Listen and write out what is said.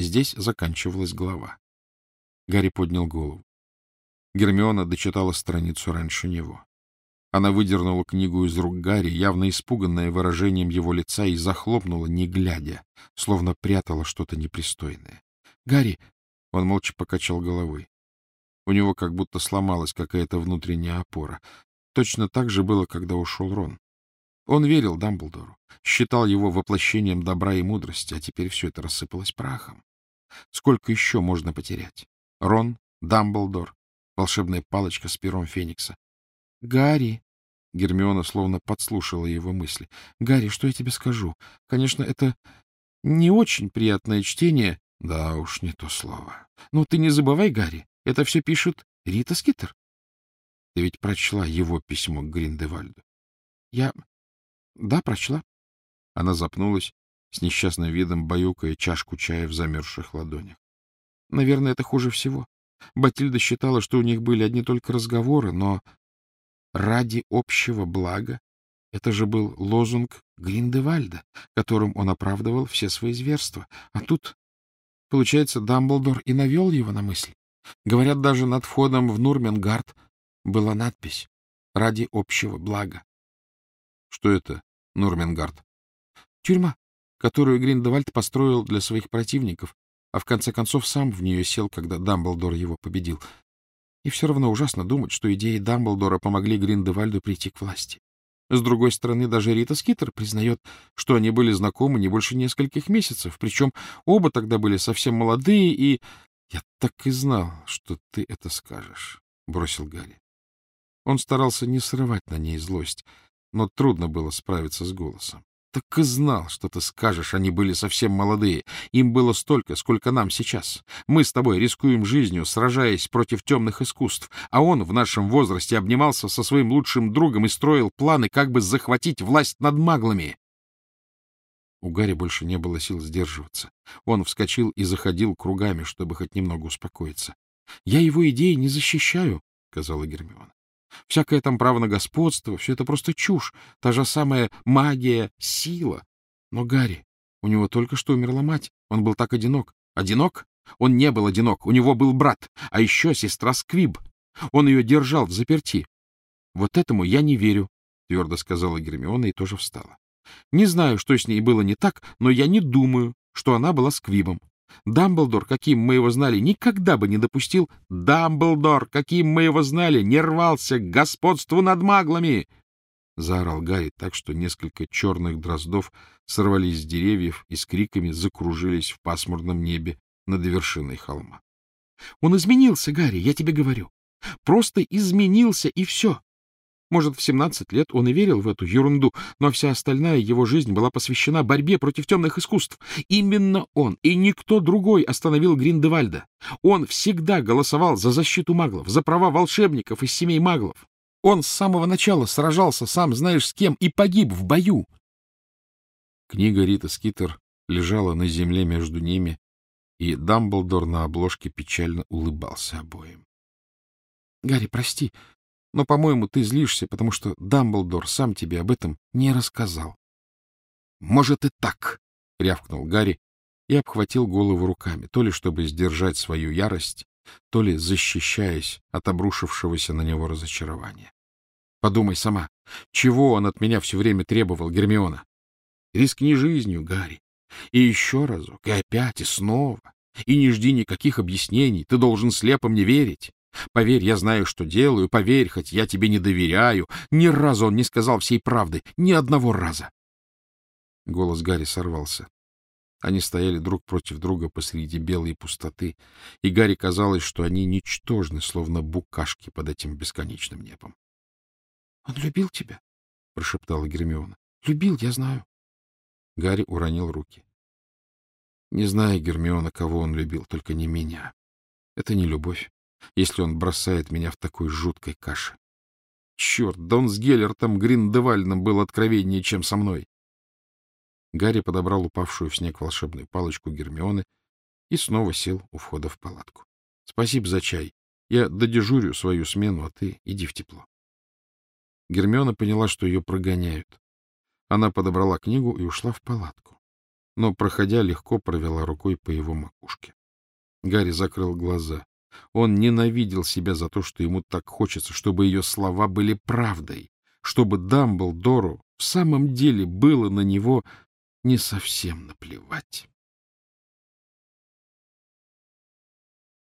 Здесь заканчивалась глава. Гарри поднял голову. Гермиона дочитала страницу раньше него. Она выдернула книгу из рук Гарри, явно испуганная выражением его лица, и захлопнула, не глядя, словно прятала что-то непристойное. — Гарри! — он молча покачал головой. У него как будто сломалась какая-то внутренняя опора. Точно так же было, когда ушел Рон. Он верил Дамблдору, считал его воплощением добра и мудрости, а теперь все это рассыпалось прахом. Сколько еще можно потерять? Рон, Дамблдор, волшебная палочка с пером Феникса. — Гарри! — Гермиона словно подслушала его мысли. — Гарри, что я тебе скажу? Конечно, это не очень приятное чтение. — Да уж, не то слово. — Ну, ты не забывай, Гарри, это все пишет Рита Скиттер. Ты ведь прочла его письмо к Гриндевальду. — Я... Да, прочла. Она запнулась, с несчастным видом баюкая чашку чая в замерзших ладонях. Наверное, это хуже всего. Батильда считала, что у них были одни только разговоры, но ради общего блага это же был лозунг Гриндевальда, которым он оправдывал все свои зверства. А тут, получается, Дамблдор и навел его на мысль. Говорят, даже над входом в Нурменгард была надпись «Ради общего блага». Что это, Нурменгард? Тюрьма, которую Гриндевальд построил для своих противников, а в конце концов сам в нее сел, когда Дамблдор его победил. И все равно ужасно думать, что идеи Дамблдора помогли Гриндевальду прийти к власти. С другой стороны, даже Рита Скиттер признает, что они были знакомы не больше нескольких месяцев, причем оба тогда были совсем молодые, и... — Я так и знал, что ты это скажешь, — бросил Гарри. Он старался не срывать на ней злость, но трудно было справиться с голосом. Так и знал, что ты скажешь, они были совсем молодые. Им было столько, сколько нам сейчас. Мы с тобой рискуем жизнью, сражаясь против темных искусств, а он в нашем возрасте обнимался со своим лучшим другом и строил планы, как бы захватить власть над маглами. У Гарри больше не было сил сдерживаться. Он вскочил и заходил кругами, чтобы хоть немного успокоиться. — Я его идеи не защищаю, — сказала Гермиона. Всякое там право на господство, все это просто чушь, та же самая магия, сила. Но Гарри, у него только что умерла мать, он был так одинок. Одинок? Он не был одинок, у него был брат, а еще сестра Сквиб. Он ее держал в заперти. Вот этому я не верю, — твердо сказала Гермиона и тоже встала. Не знаю, что с ней было не так, но я не думаю, что она была Сквибом. Дамблдор, каким мы его знали, никогда бы не допустил... Дамблдор, каким мы его знали, не рвался к господству над маглами! Заорал Гарри так, что несколько черных дроздов сорвались с деревьев и с криками закружились в пасмурном небе над вершиной холма. — Он изменился, Гарри, я тебе говорю. Просто изменился, и все. Может, в 17 лет он и верил в эту ерунду, но вся остальная его жизнь была посвящена борьбе против темных искусств. Именно он и никто другой остановил Гриндевальда. Он всегда голосовал за защиту маглов, за права волшебников из семей маглов. Он с самого начала сражался, сам знаешь с кем, и погиб в бою. Книга Рита Скитер лежала на земле между ними, и Дамблдор на обложке печально улыбался обоим. — Гарри, прости, но, по-моему, ты злишься, потому что Дамблдор сам тебе об этом не рассказал. — Может и так, — рявкнул Гарри и обхватил голову руками, то ли чтобы сдержать свою ярость, то ли защищаясь от обрушившегося на него разочарования. Подумай сама, чего он от меня все время требовал, Гермиона? Рискни жизнью, Гарри. И еще разок, и опять, и снова. И не жди никаких объяснений, ты должен слепо мне верить. Поверь, я знаю, что делаю, поверь, хоть я тебе не доверяю. Ни разу он не сказал всей правды, ни одного раза. Голос Гарри сорвался. Они стояли друг против друга посреди белой пустоты, и Гарри казалось, что они ничтожны, словно букашки под этим бесконечным небом. — Он любил тебя? — прошептала Гермиона. — Любил, я знаю. Гарри уронил руки. — Не знаю, Гермиона, кого он любил, только не меня. Это не любовь если он бросает меня в такой жуткой каше. Черт, да он с Геллертом Гриндевальным был откровеннее, чем со мной. Гарри подобрал упавшую в снег волшебную палочку Гермионы и снова сел у входа в палатку. — Спасибо за чай. Я додежурю свою смену, а ты иди в тепло. Гермиона поняла, что ее прогоняют. Она подобрала книгу и ушла в палатку. но, проходя, легко провела рукой по его макушке. Гарри закрыл глаза. Он ненавидел себя за то, что ему так хочется, чтобы ее слова были правдой, чтобы Дамблдору в самом деле было на него не совсем наплевать.